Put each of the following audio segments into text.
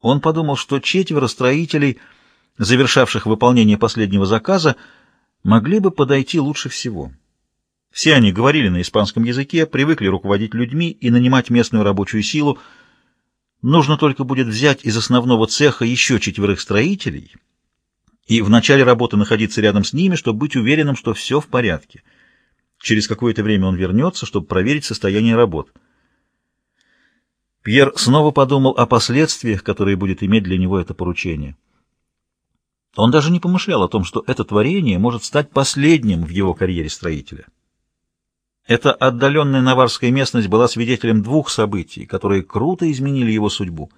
Он подумал, что четверо строителей, завершавших выполнение последнего заказа, могли бы подойти лучше всего. Все они говорили на испанском языке, привыкли руководить людьми и нанимать местную рабочую силу. Нужно только будет взять из основного цеха еще четверых строителей и в начале работы находиться рядом с ними, чтобы быть уверенным, что все в порядке. Через какое-то время он вернется, чтобы проверить состояние работ. Пьер снова подумал о последствиях, которые будет иметь для него это поручение. Он даже не помышлял о том, что это творение может стать последним в его карьере строителя. Эта отдаленная наварская местность была свидетелем двух событий, которые круто изменили его судьбу.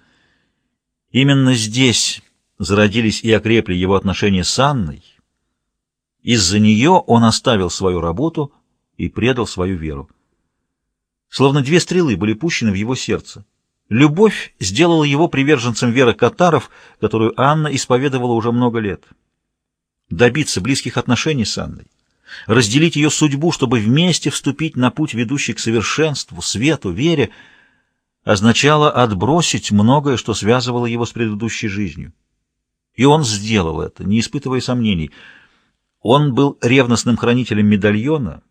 Именно здесь зародились и окрепли его отношения с Анной. Из-за нее он оставил свою работу и предал свою веру. Словно две стрелы были пущены в его сердце. Любовь сделала его приверженцем веры катаров, которую Анна исповедовала уже много лет. Добиться близких отношений с Анной, разделить ее судьбу, чтобы вместе вступить на путь, ведущий к совершенству, свету, вере, означало отбросить многое, что связывало его с предыдущей жизнью. И он сделал это, не испытывая сомнений. Он был ревностным хранителем медальона,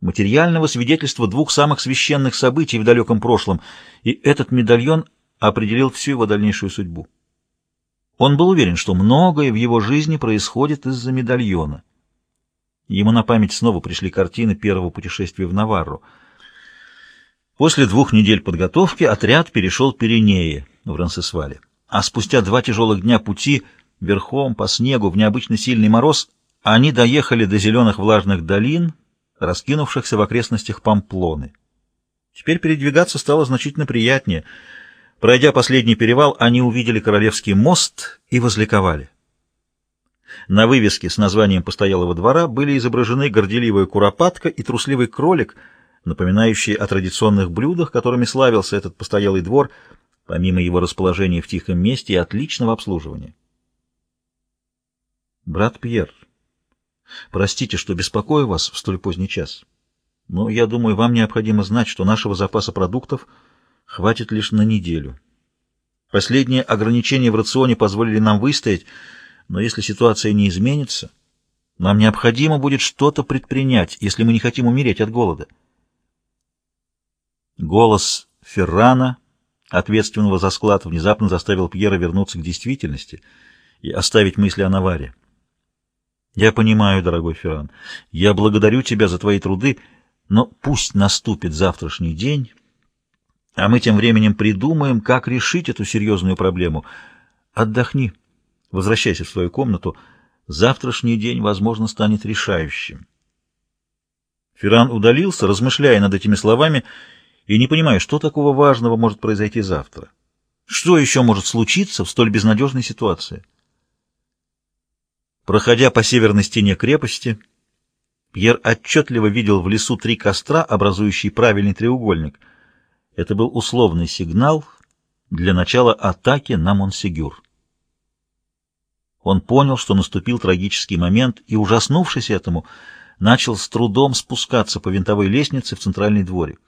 материального свидетельства двух самых священных событий в далеком прошлом, и этот медальон определил всю его дальнейшую судьбу. Он был уверен, что многое в его жизни происходит из-за медальона. Ему на память снова пришли картины первого путешествия в Наварру. После двух недель подготовки отряд перешел Пиренеи в Рансесвале а спустя два тяжелых дня пути верхом по снегу в необычно сильный мороз они доехали до зеленых влажных долин, раскинувшихся в окрестностях Памплоны. Теперь передвигаться стало значительно приятнее. Пройдя последний перевал, они увидели Королевский мост и возликовали. На вывеске с названием постоялого двора были изображены горделивая куропатка и трусливый кролик, напоминающие о традиционных блюдах, которыми славился этот постоялый двор — помимо его расположения в тихом месте и отличного обслуживания. Брат Пьер, простите, что беспокою вас в столь поздний час, но я думаю, вам необходимо знать, что нашего запаса продуктов хватит лишь на неделю. Последние ограничения в рационе позволили нам выстоять, но если ситуация не изменится, нам необходимо будет что-то предпринять, если мы не хотим умереть от голода. Голос Феррана ответственного за склад, внезапно заставил Пьера вернуться к действительности и оставить мысли о Наваре. «Я понимаю, дорогой Ферран, я благодарю тебя за твои труды, но пусть наступит завтрашний день, а мы тем временем придумаем, как решить эту серьезную проблему. Отдохни, возвращайся в свою комнату, завтрашний день, возможно, станет решающим». Ферран удалился, размышляя над этими словами, и не понимаю, что такого важного может произойти завтра. Что еще может случиться в столь безнадежной ситуации? Проходя по северной стене крепости, Пьер отчетливо видел в лесу три костра, образующие правильный треугольник. Это был условный сигнал для начала атаки на Монсегюр. Он понял, что наступил трагический момент, и, ужаснувшись этому, начал с трудом спускаться по винтовой лестнице в центральный дворик.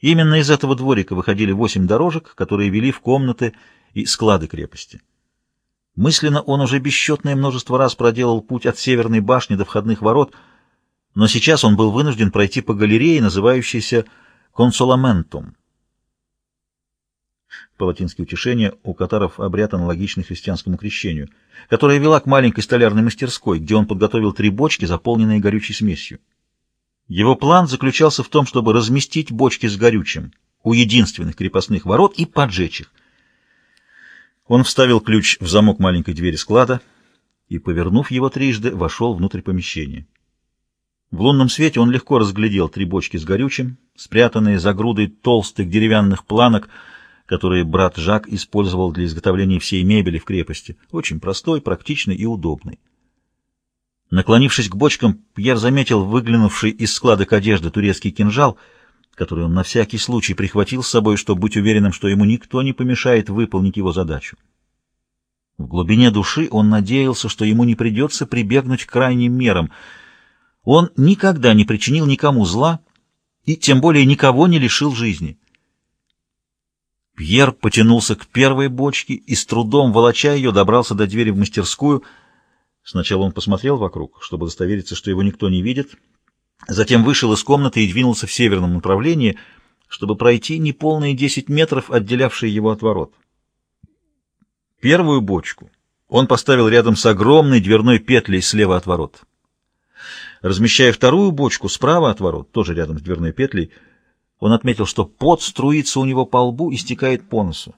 Именно из этого дворика выходили восемь дорожек, которые вели в комнаты и склады крепости. Мысленно он уже бесчетное множество раз проделал путь от северной башни до входных ворот, но сейчас он был вынужден пройти по галерее, называющейся «консоламентум». По-латински утешение у катаров обряд аналогичный христианскому крещению, которая вела к маленькой столярной мастерской, где он подготовил три бочки, заполненные горючей смесью. Его план заключался в том, чтобы разместить бочки с горючим у единственных крепостных ворот и поджечь их. Он вставил ключ в замок маленькой двери склада и, повернув его трижды, вошел внутрь помещения. В лунном свете он легко разглядел три бочки с горючим, спрятанные за грудой толстых деревянных планок, которые брат Жак использовал для изготовления всей мебели в крепости. Очень простой, практичный и удобный. Наклонившись к бочкам, Пьер заметил выглянувший из складок одежды турецкий кинжал, который он на всякий случай прихватил с собой, чтобы быть уверенным, что ему никто не помешает выполнить его задачу. В глубине души он надеялся, что ему не придется прибегнуть к крайним мерам. Он никогда не причинил никому зла и тем более никого не лишил жизни. Пьер потянулся к первой бочке и, с трудом волоча ее, добрался до двери в мастерскую. Сначала он посмотрел вокруг, чтобы удостовериться, что его никто не видит. Затем вышел из комнаты и двинулся в северном направлении, чтобы пройти неполные десять метров, отделявшие его от ворот. Первую бочку он поставил рядом с огромной дверной петлей слева от ворот. Размещая вторую бочку справа от ворот, тоже рядом с дверной петлей, он отметил, что пот струится у него по лбу и стекает по носу.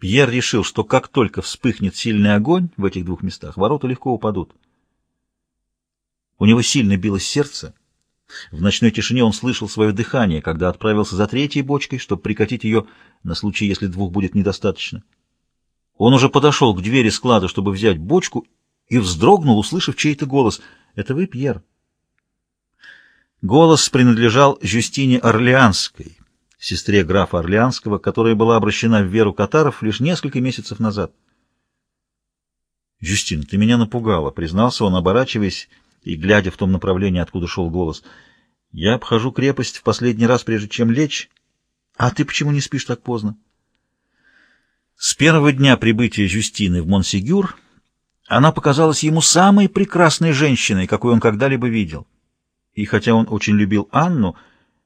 Пьер решил, что как только вспыхнет сильный огонь в этих двух местах, ворота легко упадут. У него сильно билось сердце. В ночной тишине он слышал свое дыхание, когда отправился за третьей бочкой, чтобы прикатить ее на случай, если двух будет недостаточно. Он уже подошел к двери склада, чтобы взять бочку, и вздрогнул, услышав чей-то голос. «Это вы, Пьер?» Голос принадлежал Жюстине Орлеанской, сестре графа Орлеанского, которая была обращена в веру катаров лишь несколько месяцев назад. «Жюстин, ты меня напугала», — признался он, оборачиваясь и глядя в том направлении, откуда шел голос. «Я обхожу крепость в последний раз, прежде чем лечь. А ты почему не спишь так поздно?» С первого дня прибытия Жюстины в Монсигюр она показалась ему самой прекрасной женщиной, какую он когда-либо видел и хотя он очень любил Анну,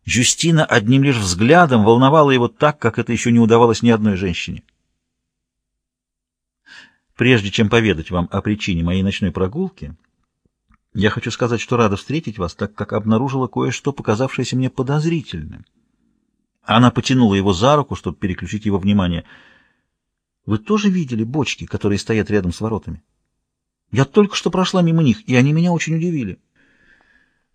Жюстина одним лишь взглядом волновала его так, как это еще не удавалось ни одной женщине. Прежде чем поведать вам о причине моей ночной прогулки, я хочу сказать, что рада встретить вас, так как обнаружила кое-что, показавшееся мне подозрительным. Она потянула его за руку, чтобы переключить его внимание. Вы тоже видели бочки, которые стоят рядом с воротами? Я только что прошла мимо них, и они меня очень удивили.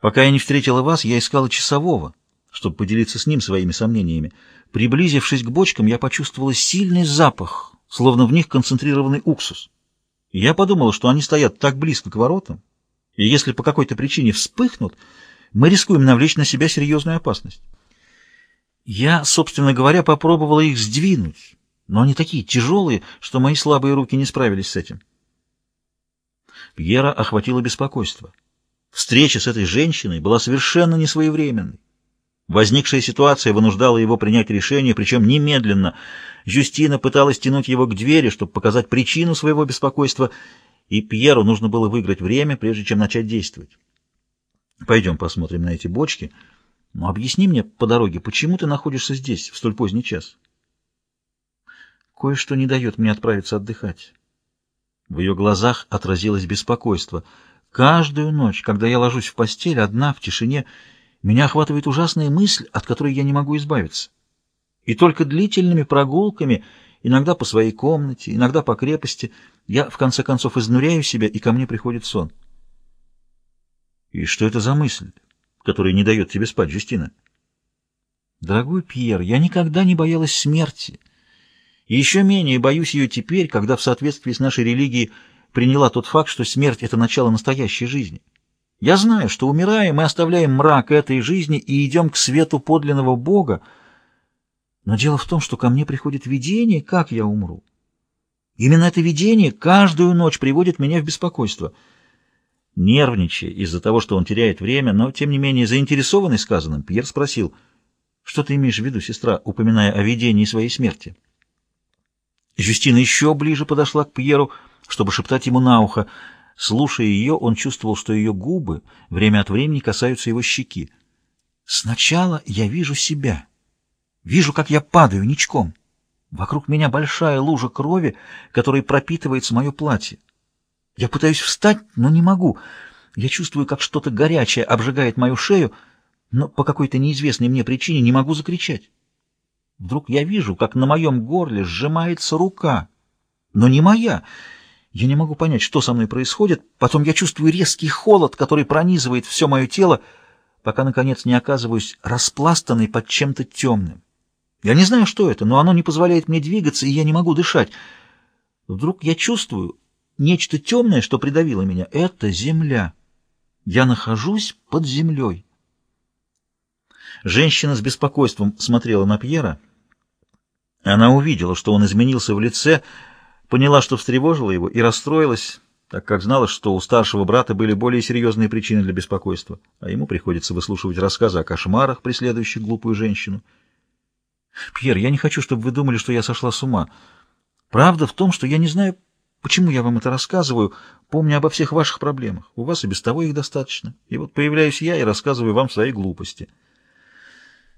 Пока я не встретила вас, я искала часового, чтобы поделиться с ним своими сомнениями. Приблизившись к бочкам, я почувствовала сильный запах, словно в них концентрированный уксус. Я подумала, что они стоят так близко к воротам, и если по какой-то причине вспыхнут, мы рискуем навлечь на себя серьезную опасность. Я, собственно говоря, попробовала их сдвинуть, но они такие тяжелые, что мои слабые руки не справились с этим. Пьера охватило беспокойство. Встреча с этой женщиной была совершенно несвоевременной. Возникшая ситуация вынуждала его принять решение, причем немедленно. Жюстина пыталась тянуть его к двери, чтобы показать причину своего беспокойства, и Пьеру нужно было выиграть время, прежде чем начать действовать. «Пойдем посмотрим на эти бочки. Но объясни мне по дороге, почему ты находишься здесь в столь поздний час?» «Кое-что не дает мне отправиться отдыхать». В ее глазах отразилось беспокойство — Каждую ночь, когда я ложусь в постель, одна, в тишине, меня охватывает ужасная мысль, от которой я не могу избавиться. И только длительными прогулками, иногда по своей комнате, иногда по крепости, я, в конце концов, изнуряю себя, и ко мне приходит сон. И что это за мысль, которая не дает тебе спать, Жюстина? Дорогой Пьер, я никогда не боялась смерти. И еще менее боюсь ее теперь, когда в соответствии с нашей религией приняла тот факт, что смерть — это начало настоящей жизни. Я знаю, что, умирая, мы оставляем мрак этой жизни и идем к свету подлинного Бога, но дело в том, что ко мне приходит видение, как я умру. Именно это видение каждую ночь приводит меня в беспокойство. Нервничая из-за того, что он теряет время, но, тем не менее, заинтересованный сказанным, Пьер спросил, «Что ты имеешь в виду, сестра, упоминая о видении своей смерти?» Жюстина еще ближе подошла к Пьеру, — чтобы шептать ему на ухо. Слушая ее, он чувствовал, что ее губы время от времени касаются его щеки. «Сначала я вижу себя. Вижу, как я падаю ничком. Вокруг меня большая лужа крови, которая пропитывается мое платье. Я пытаюсь встать, но не могу. Я чувствую, как что-то горячее обжигает мою шею, но по какой-то неизвестной мне причине не могу закричать. Вдруг я вижу, как на моем горле сжимается рука, но не моя — я не могу понять, что со мной происходит. Потом я чувствую резкий холод, который пронизывает все мое тело, пока, наконец, не оказываюсь распластанной под чем-то темным. Я не знаю, что это, но оно не позволяет мне двигаться, и я не могу дышать. Вдруг я чувствую нечто темное, что придавило меня. Это земля. Я нахожусь под землей. Женщина с беспокойством смотрела на Пьера. Она увидела, что он изменился в лице, — поняла, что встревожила его, и расстроилась, так как знала, что у старшего брата были более серьезные причины для беспокойства, а ему приходится выслушивать рассказы о кошмарах, преследующих глупую женщину. Пьер, я не хочу, чтобы вы думали, что я сошла с ума. Правда в том, что я не знаю, почему я вам это рассказываю, помня обо всех ваших проблемах. У вас и без того их достаточно. И вот появляюсь я и рассказываю вам свои глупости.